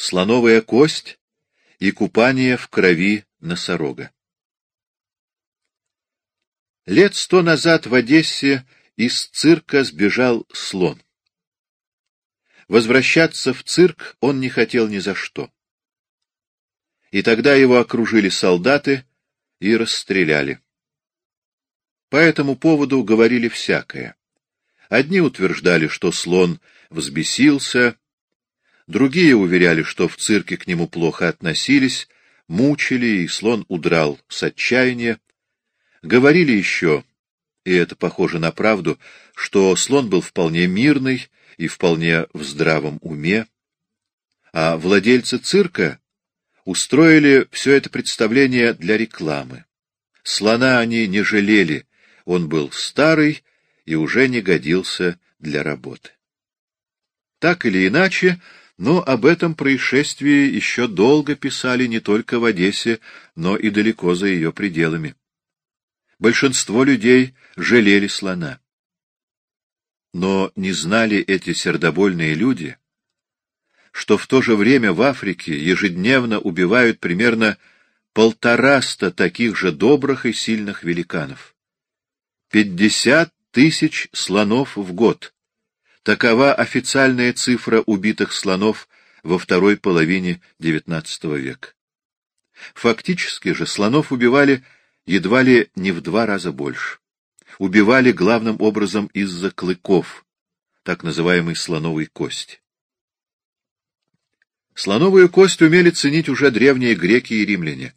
слоновая кость и купание в крови носорога. Лет сто назад в Одессе из цирка сбежал слон. Возвращаться в цирк он не хотел ни за что. И тогда его окружили солдаты и расстреляли. По этому поводу говорили всякое. Одни утверждали, что слон взбесился, другие уверяли, что в цирке к нему плохо относились, мучили, и слон удрал с отчаяния. Говорили еще, и это похоже на правду, что слон был вполне мирный и вполне в здравом уме, а владельцы цирка устроили все это представление для рекламы. Слона они не жалели, он был старый и уже не годился для работы. Так или иначе, но об этом происшествии еще долго писали не только в Одессе, но и далеко за ее пределами. Большинство людей жалели слона. Но не знали эти сердобольные люди, что в то же время в Африке ежедневно убивают примерно полтораста таких же добрых и сильных великанов. Пятьдесят тысяч слонов в год. Такова официальная цифра убитых слонов во второй половине XIX века. Фактически же слонов убивали едва ли не в два раза больше. Убивали главным образом из-за клыков, так называемой слоновой кости. Слоновую кость умели ценить уже древние греки и римляне.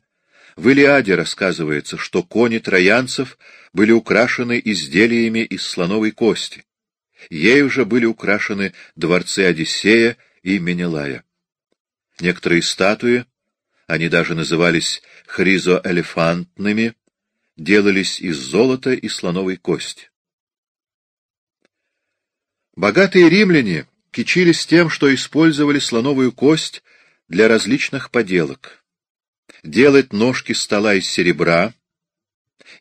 В Илиаде рассказывается, что кони троянцев были украшены изделиями из слоновой кости. Ею же были украшены дворцы Одиссея и Менелая. Некоторые статуи, они даже назывались хризоэлефантными, делались из золота и слоновой кости. Богатые римляне кичились тем, что использовали слоновую кость для различных поделок делать ножки стола из серебра,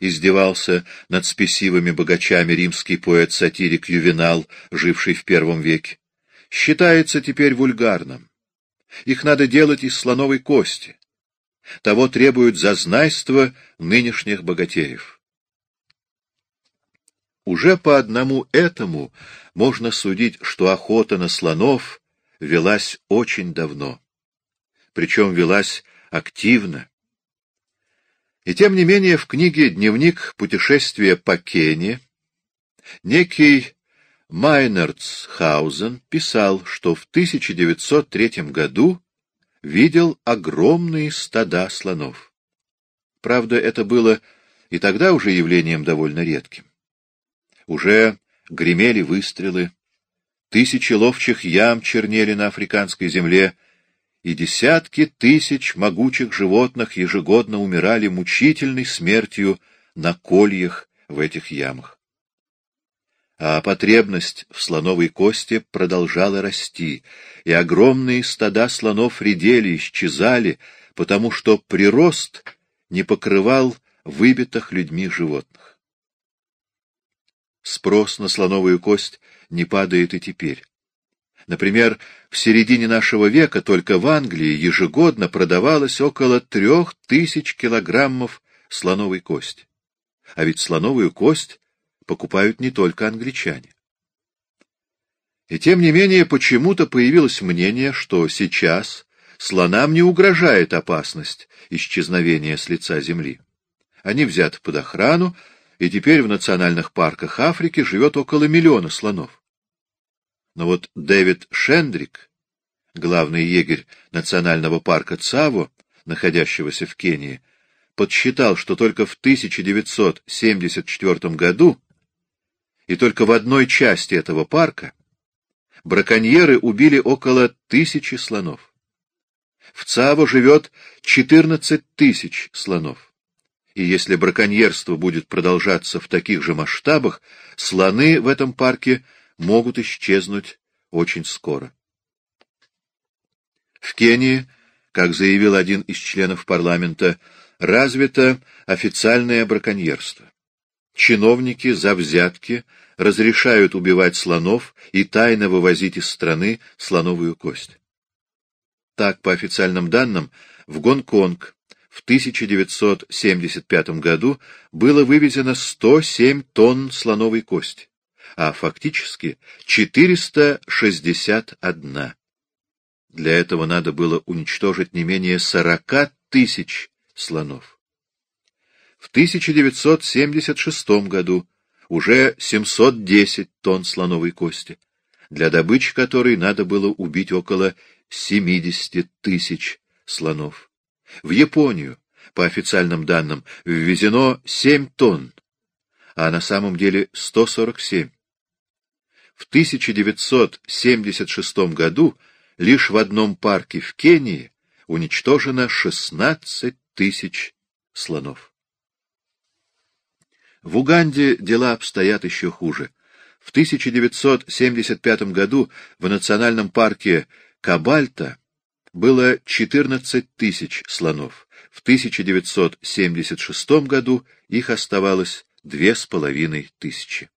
издевался над спесивыми богачами римский поэт-сатирик Ювенал, живший в первом веке, считается теперь вульгарным. Их надо делать из слоновой кости. Того требуют зазнайство нынешних богатеев. Уже по одному этому можно судить, что охота на слонов велась очень давно. Причем велась активно. И тем не менее в книге «Дневник путешествия по Кении» некий Майнерцхаузен писал, что в 1903 году видел огромные стада слонов. Правда, это было и тогда уже явлением довольно редким. Уже гремели выстрелы, тысячи ловчих ям чернели на африканской земле, и десятки тысяч могучих животных ежегодно умирали мучительной смертью на кольях в этих ямах. А потребность в слоновой кости продолжала расти, и огромные стада слонов редели, исчезали, потому что прирост не покрывал выбитых людьми животных. Спрос на слоновую кость не падает и теперь. Например, в середине нашего века только в Англии ежегодно продавалось около трех тысяч килограммов слоновой кости. А ведь слоновую кость покупают не только англичане. И тем не менее почему-то появилось мнение, что сейчас слонам не угрожает опасность исчезновения с лица земли. Они взяты под охрану, и теперь в национальных парках Африки живет около миллиона слонов. Но вот Дэвид Шендрик, главный егерь национального парка Цаво, находящегося в Кении, подсчитал, что только в 1974 году и только в одной части этого парка браконьеры убили около тысячи слонов. В Цаво живет 14 тысяч слонов. И если браконьерство будет продолжаться в таких же масштабах, слоны в этом парке могут исчезнуть очень скоро. В Кении, как заявил один из членов парламента, развито официальное браконьерство. Чиновники за взятки разрешают убивать слонов и тайно вывозить из страны слоновую кость. Так, по официальным данным, в Гонконг в 1975 году было вывезено 107 тонн слоновой кости, а фактически 461. Для этого надо было уничтожить не менее 40 тысяч слонов. В 1976 году уже 710 тонн слоновой кости, для добычи которой надо было убить около 70 тысяч слонов. В Японию, по официальным данным, ввезено 7 тонн, а на самом деле 147. В 1976 году лишь в одном парке в Кении уничтожено 16 тысяч слонов. В Уганде дела обстоят еще хуже. В 1975 году в национальном парке Кабальта было 14 тысяч слонов. В 1976 году их оставалось две с половиной тысячи.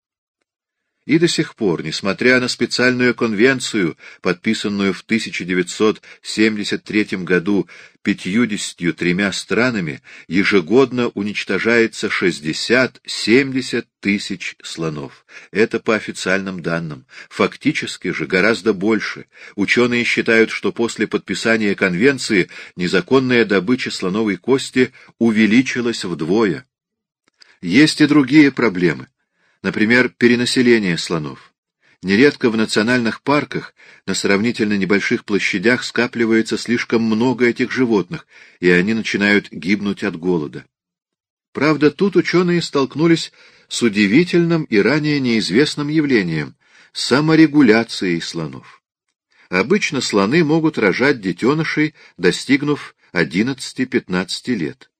И до сих пор, несмотря на специальную конвенцию, подписанную в 1973 году пятьюдесятью тремя странами, ежегодно уничтожается 60-70 тысяч слонов. Это по официальным данным. Фактически же гораздо больше. Ученые считают, что после подписания конвенции незаконная добыча слоновой кости увеличилась вдвое. Есть и другие проблемы. Например, перенаселение слонов. Нередко в национальных парках на сравнительно небольших площадях скапливается слишком много этих животных, и они начинают гибнуть от голода. Правда, тут ученые столкнулись с удивительным и ранее неизвестным явлением — саморегуляцией слонов. Обычно слоны могут рожать детенышей, достигнув 11-15 лет,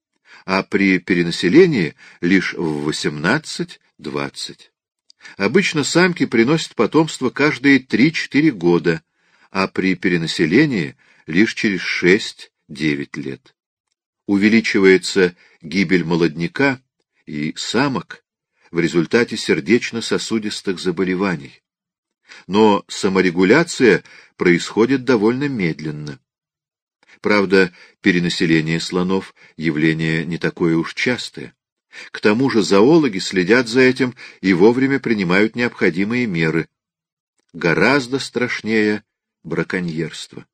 а при перенаселении лишь в 18 двадцать. Обычно самки приносят потомство каждые три-четыре года, а при перенаселении лишь через шесть-девять лет. Увеличивается гибель молодняка и самок в результате сердечно-сосудистых заболеваний. Но саморегуляция происходит довольно медленно. Правда, перенаселение слонов — явление не такое уж частое. К тому же зоологи следят за этим и вовремя принимают необходимые меры. Гораздо страшнее браконьерство.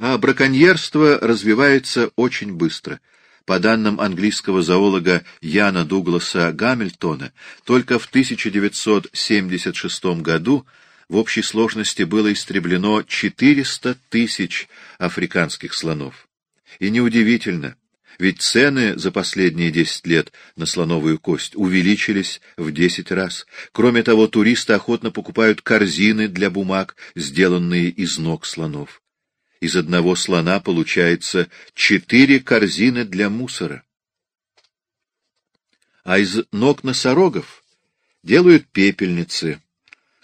А браконьерство развивается очень быстро. По данным английского зоолога Яна Дугласа Гамильтона, только в 1976 году в общей сложности было истреблено 400 тысяч африканских слонов. И неудивительно, ведь цены за последние десять лет на слоновую кость увеличились в десять раз. Кроме того, туристы охотно покупают корзины для бумаг, сделанные из ног слонов. Из одного слона получается четыре корзины для мусора. А из ног носорогов делают пепельницы,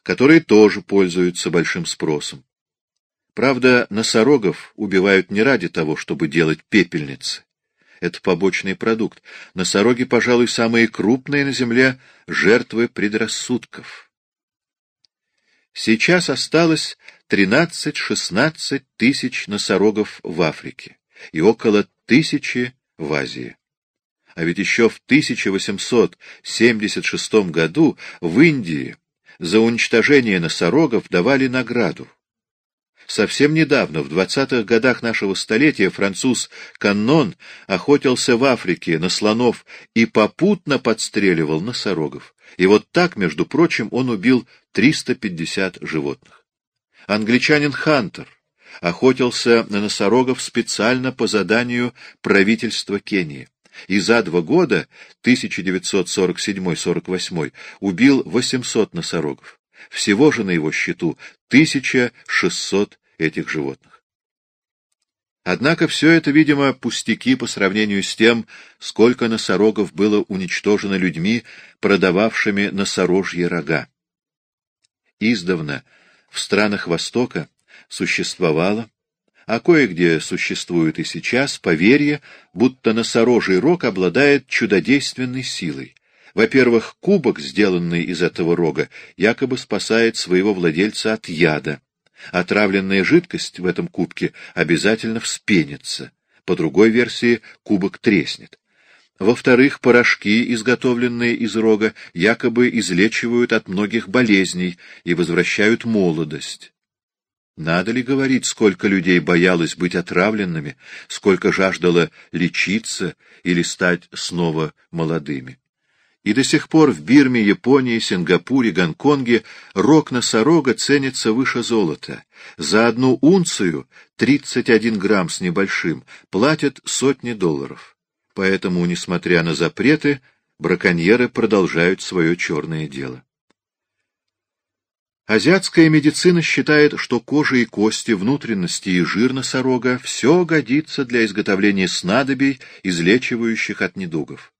которые тоже пользуются большим спросом. Правда, носорогов убивают не ради того, чтобы делать пепельницы это побочный продукт. Носороги, пожалуй, самые крупные на Земле жертвы предрассудков. Сейчас осталось 13-16 тысяч носорогов в Африке и около тысячи в Азии. А ведь еще в 1876 году в Индии за уничтожение носорогов давали награду. Совсем недавно, в двадцатых годах нашего столетия, француз Каннон охотился в Африке на слонов и попутно подстреливал носорогов. И вот так, между прочим, он убил 350 животных. Англичанин Хантер охотился на носорогов специально по заданию правительства Кении. И за два года, 1947-48, убил 800 носорогов. Всего же на его счету 1600 этих животных. Однако все это, видимо, пустяки по сравнению с тем, сколько носорогов было уничтожено людьми, продававшими носорожьи рога. Издавна в странах Востока существовало, а кое-где существует и сейчас, поверье, будто носорожий рог обладает чудодейственной силой. Во-первых, кубок, сделанный из этого рога, якобы спасает своего владельца от яда. Отравленная жидкость в этом кубке обязательно вспенится. По другой версии, кубок треснет. Во-вторых, порошки, изготовленные из рога, якобы излечивают от многих болезней и возвращают молодость. Надо ли говорить, сколько людей боялось быть отравленными, сколько жаждало лечиться или стать снова молодыми? И до сих пор в Бирме, Японии, Сингапуре, Гонконге рог носорога ценится выше золота. За одну унцию, 31 грамм с небольшим, платят сотни долларов. Поэтому, несмотря на запреты, браконьеры продолжают свое черное дело. Азиатская медицина считает, что кожа и кости, внутренности и жир носорога — все годится для изготовления снадобий, излечивающих от недугов.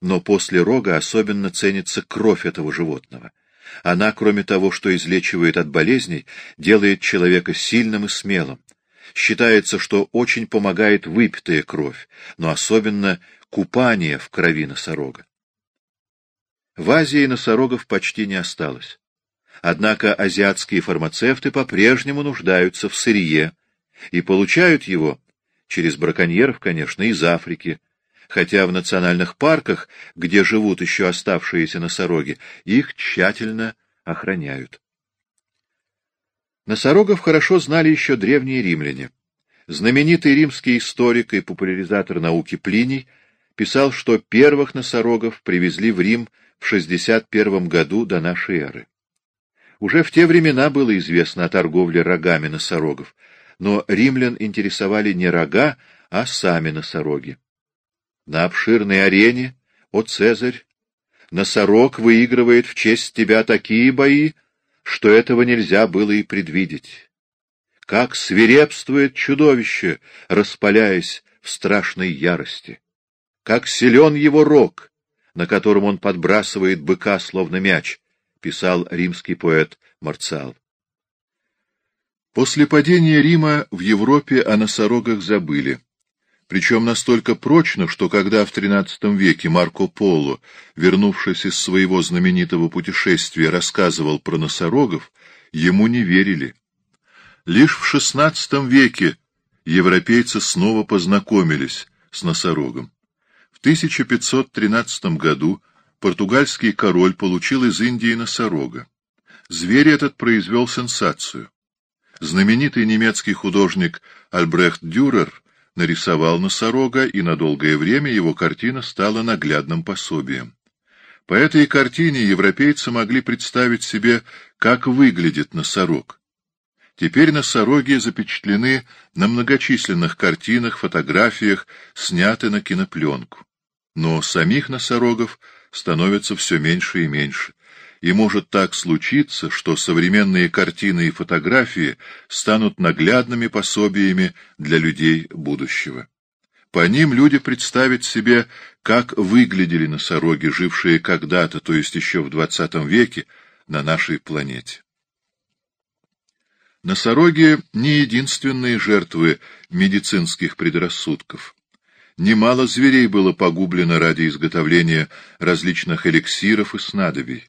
Но после рога особенно ценится кровь этого животного. Она, кроме того, что излечивает от болезней, делает человека сильным и смелым. Считается, что очень помогает выпитая кровь, но особенно купание в крови носорога. В Азии носорогов почти не осталось. Однако азиатские фармацевты по-прежнему нуждаются в сырье и получают его, через браконьеров, конечно, из Африки, хотя в национальных парках, где живут еще оставшиеся носороги, их тщательно охраняют. Носорогов хорошо знали еще древние римляне. Знаменитый римский историк и популяризатор науки Плиний писал, что первых носорогов привезли в Рим в 61 году до нашей эры. Уже в те времена было известно о торговле рогами носорогов, но римлян интересовали не рога, а сами носороги. На обширной арене, о Цезарь, носорог выигрывает в честь тебя такие бои, что этого нельзя было и предвидеть. Как свирепствует чудовище, распаляясь в страшной ярости! Как силен его рог, на котором он подбрасывает быка, словно мяч! Писал римский поэт Марциал. После падения Рима в Европе о носорогах забыли. Причем настолько прочно, что когда в XIII веке Марко Поло, вернувшись из своего знаменитого путешествия, рассказывал про носорогов, ему не верили. Лишь в XVI веке европейцы снова познакомились с носорогом. В 1513 году португальский король получил из Индии носорога. Зверь этот произвел сенсацию. Знаменитый немецкий художник Альбрехт Дюрер нарисовал носорога, и на долгое время его картина стала наглядным пособием. По этой картине европейцы могли представить себе, как выглядит носорог. Теперь носороги запечатлены на многочисленных картинах, фотографиях, сняты на кинопленку. Но самих носорогов становится все меньше и меньше. И может так случиться, что современные картины и фотографии станут наглядными пособиями для людей будущего. По ним люди представят себе, как выглядели носороги, жившие когда-то, то есть еще в XX веке, на нашей планете. Носороги не единственные жертвы медицинских предрассудков. Немало зверей было погублено ради изготовления различных эликсиров и снадобий.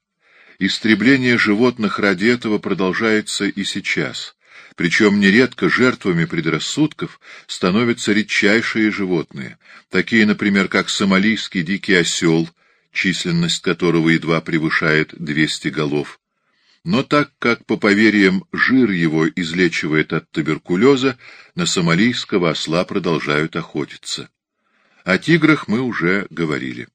Истребление животных ради этого продолжается и сейчас. Причем нередко жертвами предрассудков становятся редчайшие животные, такие, например, как сомалийский дикий осел, численность которого едва превышает 200 голов. Но так как, по поверьям, жир его излечивает от туберкулеза, на сомалийского осла продолжают охотиться. О тиграх мы уже говорили.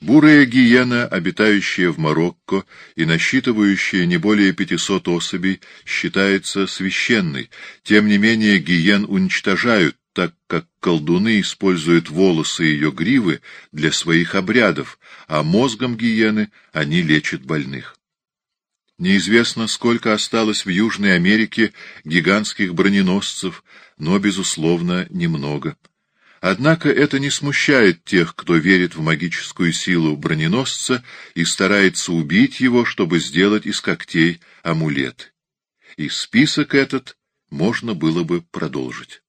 Бурая гиена, обитающая в Марокко и насчитывающая не более 500 особей, считается священной. Тем не менее гиен уничтожают, так как колдуны используют волосы ее гривы для своих обрядов, а мозгом гиены они лечат больных. Неизвестно, сколько осталось в Южной Америке гигантских броненосцев, но, безусловно, немного. Однако это не смущает тех, кто верит в магическую силу броненосца и старается убить его, чтобы сделать из когтей амулет. И список этот можно было бы продолжить.